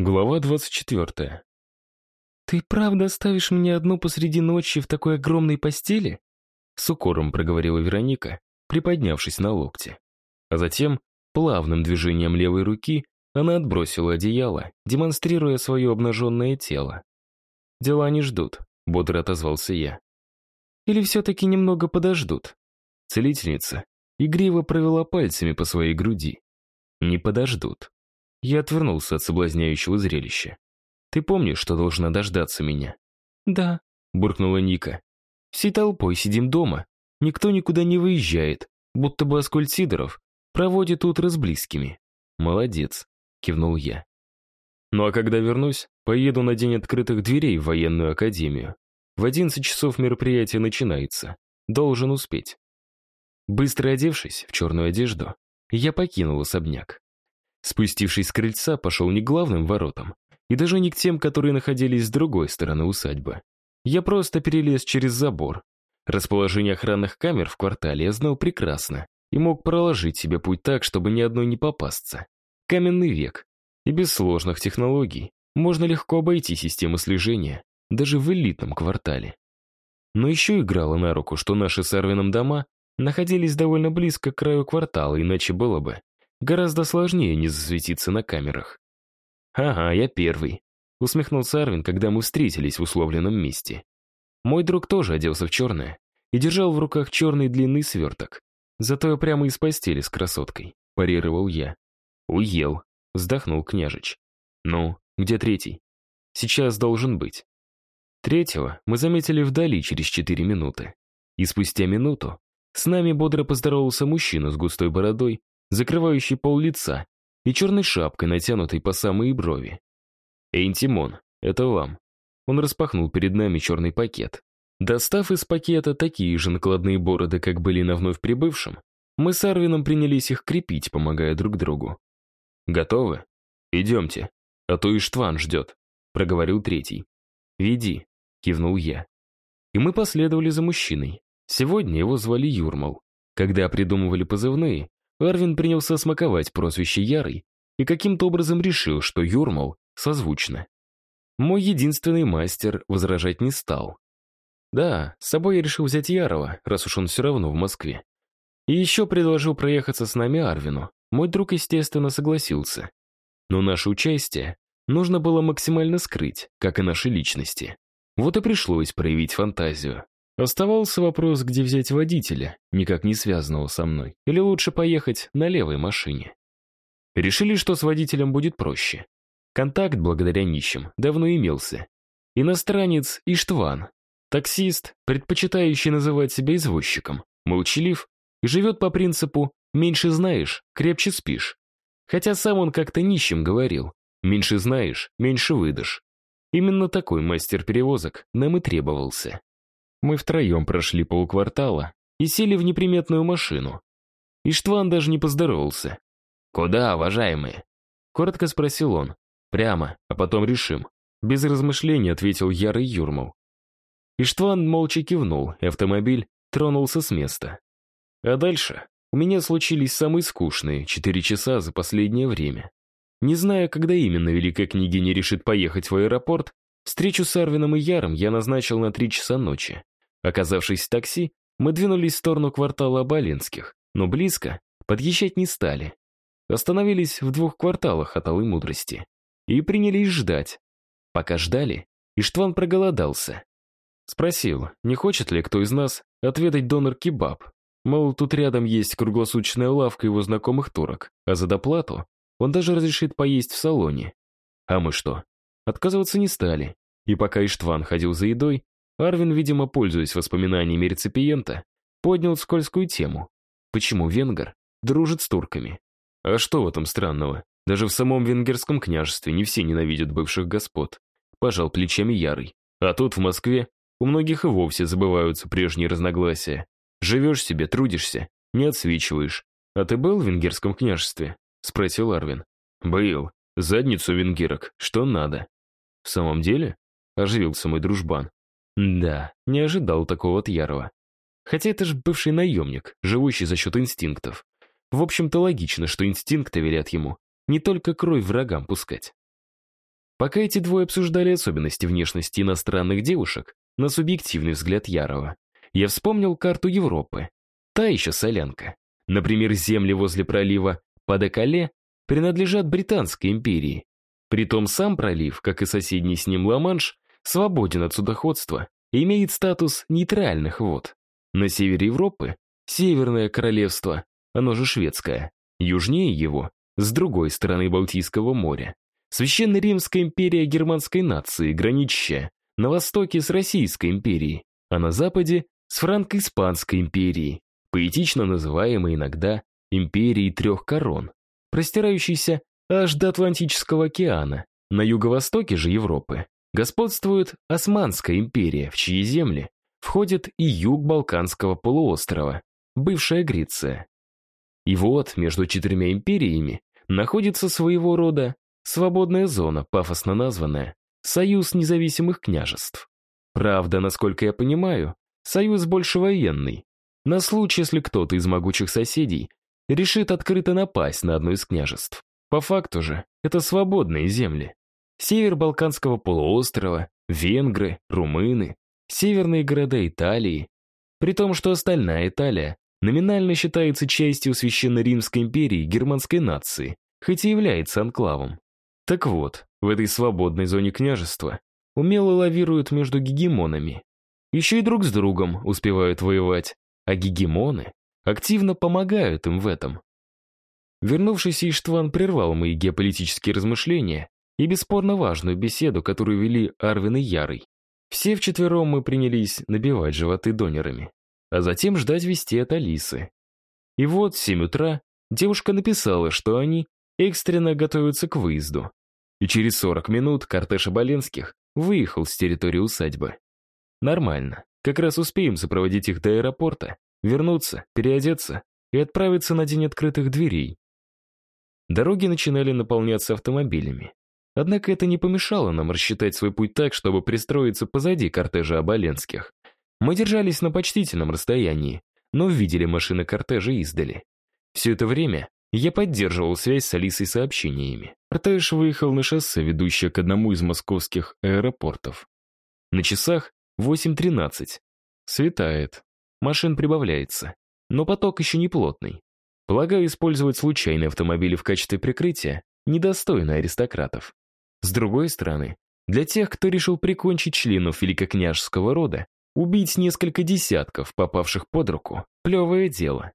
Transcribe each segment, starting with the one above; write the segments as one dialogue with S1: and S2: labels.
S1: Глава 24.
S2: «Ты правда оставишь меня одну посреди ночи в такой огромной постели?»
S1: С укором проговорила Вероника, приподнявшись на локте. А затем, плавным движением левой руки, она отбросила одеяло, демонстрируя свое обнаженное тело. «Дела не ждут», — бодро отозвался я.
S2: «Или все-таки немного подождут?»
S1: Целительница игриво провела пальцами по своей груди. «Не подождут». Я отвернулся от соблазняющего зрелища. «Ты помнишь, что должна дождаться меня?»
S2: «Да», —
S1: буркнула Ника. «Всей толпой сидим дома. Никто никуда не выезжает, будто бы Аскольд Сидоров проводит утро с близкими». «Молодец», — кивнул я. «Ну а когда вернусь, поеду на день открытых дверей в военную академию. В одиннадцать часов мероприятие начинается. Должен успеть». Быстро одевшись в черную одежду, я покинул особняк. Спустившись с крыльца, пошел не к главным воротам, и даже не к тем, которые находились с другой стороны усадьбы. Я просто перелез через забор. Расположение охранных камер в квартале я знал прекрасно и мог проложить себе путь так, чтобы ни одной не попасться. Каменный век. И без сложных технологий можно легко обойти систему слежения, даже в элитном квартале. Но еще играло на руку, что наши с Арвином дома находились довольно близко к краю квартала, иначе было бы Гораздо сложнее не засветиться на камерах. «Ага, я первый», — усмехнулся Арвин, когда мы встретились в условленном месте. Мой друг тоже оделся в черное и держал в руках черный длинный сверток. Зато я прямо из постели с красоткой, парировал я. «Уел», — вздохнул княжич. «Ну, где третий?» «Сейчас должен быть». Третьего мы заметили вдали через четыре минуты. И спустя минуту с нами бодро поздоровался мужчина с густой бородой закрывающей пол лица, и черной шапкой, натянутой по самые брови. «Эйнтимон, это вам». Он распахнул перед нами черный пакет. Достав из пакета такие же накладные бороды, как были на вновь прибывшем, мы с Арвином принялись их крепить, помогая друг другу. «Готовы? Идемте, а то и Штван ждет», — проговорил третий. «Веди», — кивнул я. И мы последовали за мужчиной. Сегодня его звали Юрмал. Когда придумывали позывные, Арвин принялся смаковать прозвище Ярый и каким-то образом решил, что Юрмал созвучно. Мой единственный мастер возражать не стал. Да, с собой я решил взять Ярова, раз уж он все равно в Москве. И еще предложил проехаться с нами Арвину. Мой друг, естественно, согласился. Но наше участие нужно было максимально скрыть, как и наши личности. Вот и пришлось проявить фантазию. Оставался вопрос, где взять водителя, никак не связанного со мной, или лучше поехать на левой машине. Решили, что с водителем будет проще. Контакт, благодаря нищим, давно имелся. Иностранец Иштван, таксист, предпочитающий называть себя извозчиком, молчалив и живет по принципу «меньше знаешь, крепче спишь». Хотя сам он как-то нищим говорил «меньше знаешь, меньше выдашь». Именно такой мастер перевозок нам и требовался. Мы втроем прошли полквартала и сели в неприметную машину. Иштван даже не поздоровался. «Куда, уважаемые?» Коротко спросил он. «Прямо, а потом решим». Без размышлений ответил ярый Юрмал. Иштван молча кивнул, и автомобиль тронулся с места. А дальше у меня случились самые скучные четыре часа за последнее время. Не зная, когда именно Великая Княгиня решит поехать в аэропорт, встречу с Арвином и Яром я назначил на три часа ночи. Оказавшись в такси, мы двинулись в сторону квартала Оболенских, но близко подъезжать не стали. Остановились в двух кварталах от Алой Мудрости и принялись ждать. Пока ждали, Иштван проголодался. Спросил, не хочет ли кто из нас отведать донор-кебаб. Мол, тут рядом есть круглосуточная лавка его знакомых турок, а за доплату он даже разрешит поесть в салоне. А мы что? Отказываться не стали. И пока Иштван ходил за едой, Арвин, видимо, пользуясь воспоминаниями реципиента, поднял скользкую тему. Почему венгер дружит с турками? А что в этом странного? Даже в самом венгерском княжестве не все ненавидят бывших господ. Пожал плечами Ярый. А тут, в Москве, у многих и вовсе забываются прежние разногласия. Живешь себе, трудишься, не отсвечиваешь. А ты был в венгерском княжестве? Спросил Арвин. Был. Задницу венгерок, что надо. В самом деле? Оживился мой дружбан. Да, не ожидал такого от Ярова. Хотя это же бывший наемник, живущий за счет инстинктов. В общем-то, логично, что инстинкты велят ему не только кровь врагам пускать. Пока эти двое обсуждали особенности внешности иностранных девушек, на субъективный взгляд Ярова, я вспомнил карту Европы. Та еще солянка. Например, земли возле пролива Падекале принадлежат Британской империи. Притом сам пролив, как и соседний с ним Ла-Манш, свободен от судоходства и имеет статус нейтральных вод. На севере Европы — Северное Королевство, оно же шведское. Южнее его, с другой стороны Балтийского моря, Священная Римская империя германской нации, граничащая на востоке с Российской империей, а на западе с Франко-Испанской империей, поэтично называемой иногда империей трех корон, простирающейся аж до Атлантического океана. На юго-востоке же Европы господствует Османская империя, в чьи земли входит и юг Балканского полуострова, бывшая Греция. И вот между четырьмя империями находится своего рода свободная зона, пафосно названная Союз независимых княжеств. Правда, насколько я понимаю, союз больше военный, на случай, если кто-то из могучих соседей решит открыто напасть на одно из княжеств. По факту же, это свободные земли. Север Балканского полуострова, венгры, румыны, северные города Италии. При том, что остальная Италия номинально считается частью Священной Римской империи германской нации, хоть и является анклавом. Так вот, в этой свободной зоне княжества умело лавируют между гегемонами. Еще и друг с другом успевают воевать, а гегемоны активно помогают им в этом. Вернувшийся Иштван прервал мои геополитические размышления и бесспорно важную беседу, которую вели Арвин и Ярый. Все вчетвером мы принялись набивать животы донерами, а затем ждать вести от Алисы. И вот в 7 утра девушка написала, что они экстренно готовятся к выезду. И через 40 минут кортеж Оболенских выехал с территории усадьбы. Нормально. Как раз успеем сопроводить их до аэропорта, вернуться, переодеться и отправиться на день открытых дверей. Дороги начинали наполняться автомобилями. Однако это не помешало нам рассчитать свой путь так, чтобы пристроиться позади кортежа Оболенских. Мы держались на почтительном расстоянии, но видели машины кортежа издали. Все это время я поддерживал связь с Алисой сообщениями. Кортеж выехал на шоссе, ведущее к одному из московских аэропортов. На часах 8.13. Светает. Машин прибавляется. Но поток еще не плотный. Полагаю, использовать случайные автомобили в качестве прикрытия недостойно аристократов. С другой стороны, для тех, кто решил прикончить членов великокняжеского рода, убить несколько десятков, попавших под руку, плевое дело.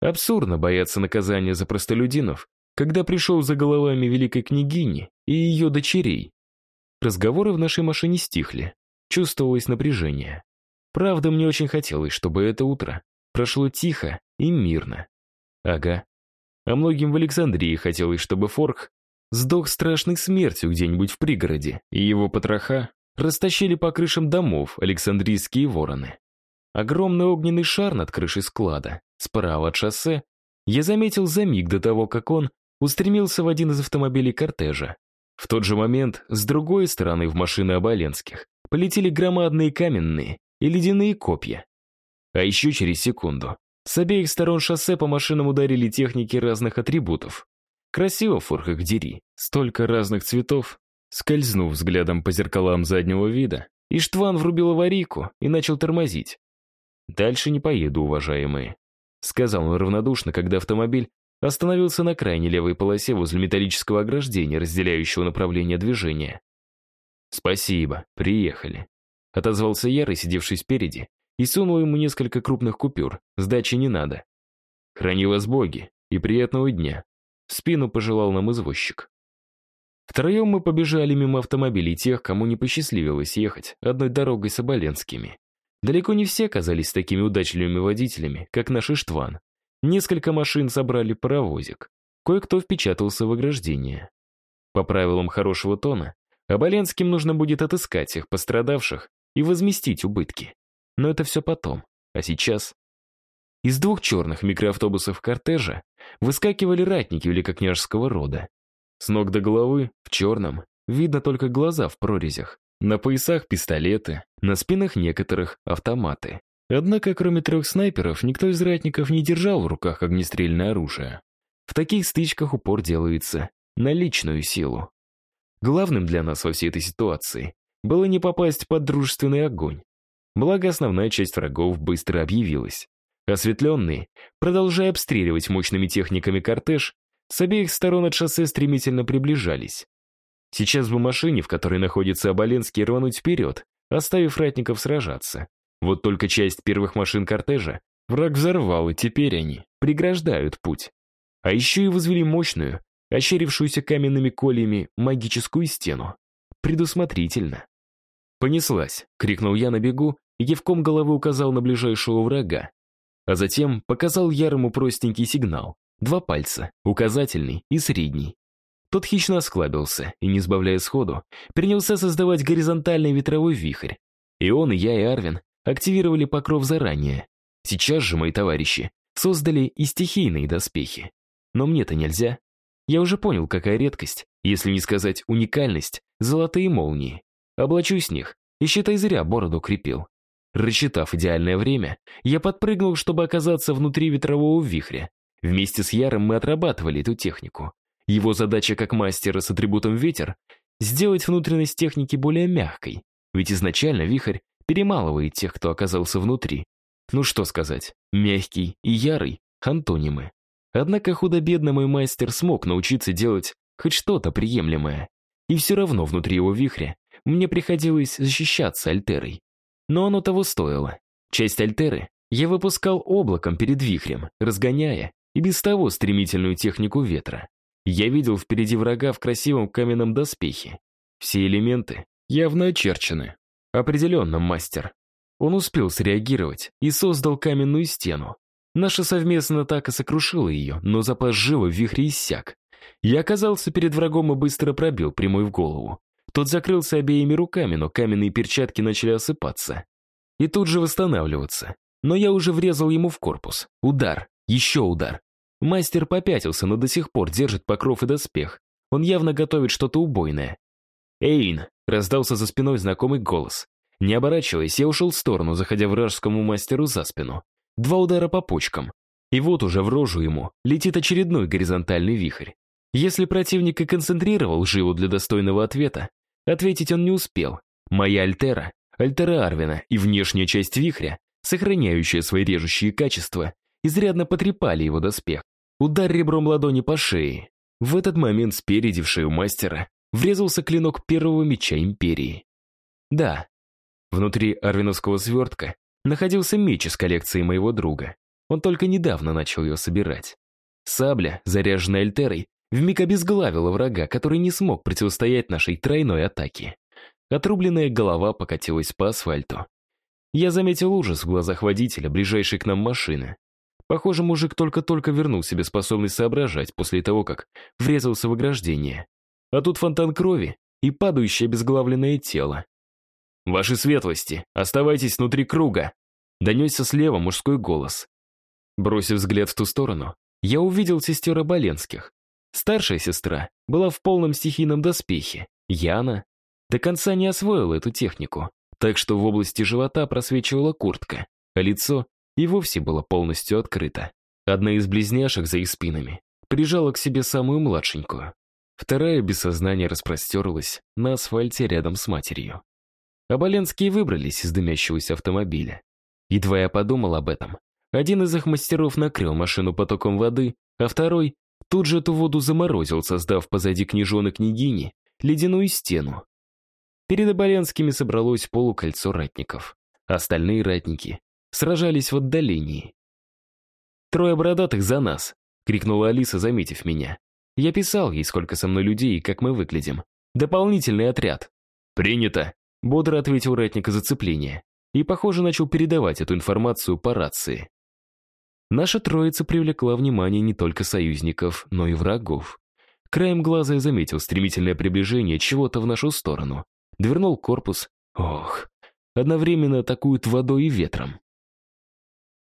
S1: Абсурдно бояться наказания за простолюдинов, когда пришел за головами великой княгини и ее дочерей. Разговоры в нашей машине стихли, чувствовалось напряжение. Правда, мне очень хотелось, чтобы это утро прошло тихо и мирно. Ага. А многим в Александрии хотелось, чтобы Форк сдох страшной смертью где-нибудь в пригороде, и его потроха растащили по крышам домов александрийские вороны. Огромный огненный шар над крышей склада Справа от шоссе я заметил за миг до того, как он устремился в один из автомобилей кортежа. В тот же момент с другой стороны в машины Оболенских полетели громадные каменные и ледяные копья. А еще через секунду с обеих сторон шоссе по машинам ударили техники разных атрибутов. Красиво, форх их дери, столько разных цветов. Скользнув взглядом по зеркалам заднего вида, Иштван врубил аварийку и начал тормозить. Дальше не поеду, уважаемые. Сказал он равнодушно, когда автомобиль остановился на крайней левой полосе возле металлического ограждения, разделяющего направление движения. «Спасибо, приехали», — отозвался Ярый, сидевший спереди, и сунул ему несколько крупных купюр, сдачи не надо. «Храни вас боги и приятного дня», — в спину пожелал нам извозчик. Втроем мы побежали мимо автомобилей тех, кому не посчастливилось ехать одной дорогой с Оболенскими. Далеко не все оказались такими удачливыми водителями, как наш Иштван. Несколько машин собрали паровозик. Кое-кто впечатался в ограждение. По правилам хорошего тона, Оболенским нужно будет отыскать всех пострадавших и возместить убытки. Но это все потом. А сейчас... Из двух черных микроавтобусов кортежа выскакивали ратники великокняжеского рода. С ног до головы, в черном, видно только глаза в прорезях. На поясах пистолеты, на спинах некоторых автоматы. Однако, кроме трех снайперов, никто из ратников не держал в руках огнестрельное оружие. В таких стычках упор делается на личную силу. Главным для нас во всей этой ситуации было не попасть под дружественный огонь. Благо, основная часть врагов быстро объявилась. Осветленные, продолжая обстреливать мощными техниками кортеж, с обеих сторон от шоссе стремительно приближались. Сейчас бы машине, в которой находится Оболенский, рвануть вперед, оставив ратников сражаться. Вот только часть первых машин кортежа враг взорвал, и теперь они преграждают путь. А еще и возвели мощную, ощерившуюся каменными кольями, магическую стену. Предусмотрительно. «Понеслась!» — крикнул я на бегу и кивком головы указал на ближайшего врага. А затем показал Ярому простенький сигнал. Два пальца, указательный и средний. Тот хищно осклабился и, не сбавляя сходу, принялся создавать горизонтальный ветровой вихрь. И он, и я, и Арвин активировали покров заранее. Сейчас же мои товарищи создали и стихийные доспехи. Но мне-то нельзя. Я уже понял, какая редкость, если не сказать уникальность, золотые молнии. Облачусь в них, и считай зря бороду крепил. Рассчитав идеальное время, я подпрыгнул, чтобы оказаться внутри ветрового вихря. Вместе с Яром мы отрабатывали эту технику. Его задача как мастера с атрибутом ветер — сделать внутренность техники более мягкой, ведь изначально вихрь перемалывает тех, кто оказался внутри. Ну что сказать, мягкий и ярый — антонимы. Однако худо-бедно мой мастер смог научиться делать хоть что-то приемлемое. И все равно внутри его вихря мне приходилось защищаться альтерой. Но оно того стоило. Часть альтеры я выпускал облаком перед вихрем, разгоняя и без того стремительную технику ветра. Я видел впереди врага в красивом каменном доспехе. Все элементы явно очерчены. Определенно мастер. Он успел среагировать и создал каменную стену. Наша совместная атака сокрушила ее, но запас живы в вихре иссяк. Я оказался перед врагом и быстро пробил прямой в голову. Тот закрылся обеими руками, но каменные перчатки начали осыпаться. И тут же восстанавливаться. Но я уже врезал ему в корпус. Удар. Еще удар. Мастер попятился, но до сих пор держит покров и доспех. Он явно готовит что-то убойное. «Эйн!» — раздался за спиной знакомый голос. Не оборачиваясь, я ушел в сторону, заходя вражескому мастеру за спину. Два удара по почкам. И вот уже в рожу ему летит очередной горизонтальный вихрь. Если противник и концентрировал живу для достойного ответа, ответить он не успел. Моя альтера, альтера Арвина и внешняя часть вихря, сохраняющая свои режущие качества, изрядно потрепали его доспех. Удар ребром ладони по шее. В этот момент спереди в шею мастера врезался клинок первого меча Империи. Да, внутри арвиновского свертка находился меч из коллекции моего друга. Он только недавно начал ее собирать. Сабля, заряженная Альтерой, вмиг обезглавила врага, который не смог противостоять нашей тройной атаке. Отрубленная голова покатилась по асфальту. Я заметил ужас в глазах водителя, ближайшей к нам машины. Похоже, мужик только-только вернул себе способность соображать после того, как врезался в ограждение. А тут фонтан крови и падающее обезглавленное тело. «Ваши светлости, оставайтесь внутри круга!» Донесся слева мужской голос. Бросив взгляд в ту сторону, я увидел сестер Оболенских. Старшая сестра была в полном стихийном доспехе. Яна до конца не освоила эту технику, так что в области живота просвечивала куртка, а лицо и вовсе было полностью открыто. Одна из близняшек за их спинами прижала к себе самую младшенькую. Вторая без сознания распростерлась на асфальте рядом с матерью. Оболенские выбрались из дымящегося автомобиля. Едва я подумал об этом. Один из их мастеров накрыл машину потоком воды, а второй тут же эту воду заморозил, создав позади княжон княгини ледяную стену. Перед Оболенскими собралось полукольцо ратников. Остальные ратники сражались в отдалении. «Трое бородатых за нас!» — крикнула Алиса, заметив меня. Я писал ей, сколько со мной людей и как мы выглядим. «Дополнительный отряд!» «Принято!» — бодро ответил ратник зацепления. И, похоже, начал передавать эту информацию по рации. Наша троица привлекла внимание не только союзников, но и врагов. Краем глаза я заметил стремительное приближение чего-то в нашу сторону. Двернул корпус. Ох, одновременно атакуют водой и ветром.